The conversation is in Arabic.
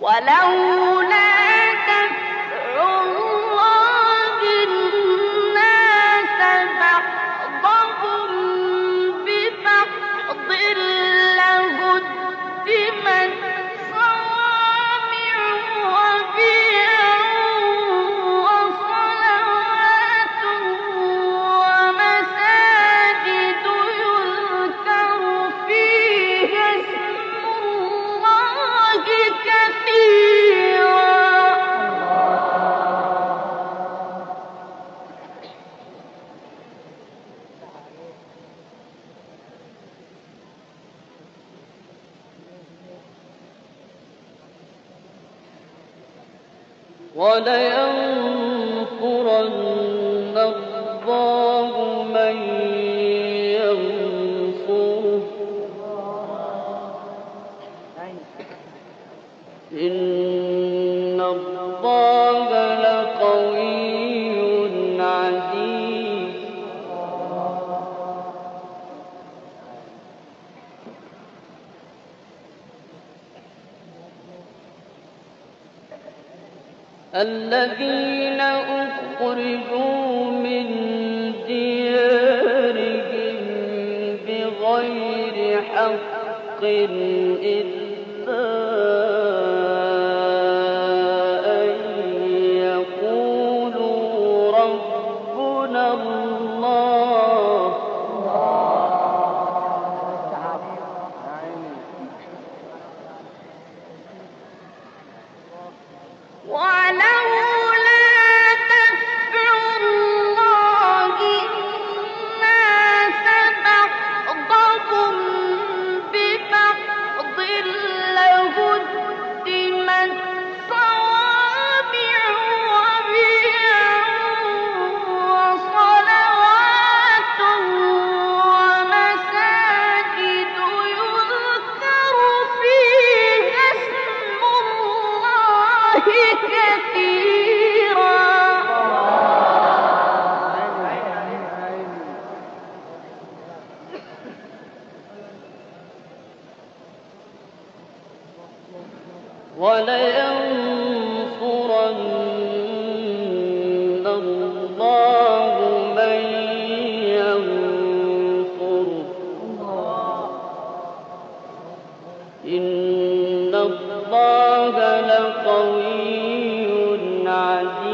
ولولا ولينصرن الله من ينصره. إن الله الذين أخرجوا من ديارهم بغير حق إلا ولينصرن الله من ينصره. إن الله لقوي عزيز.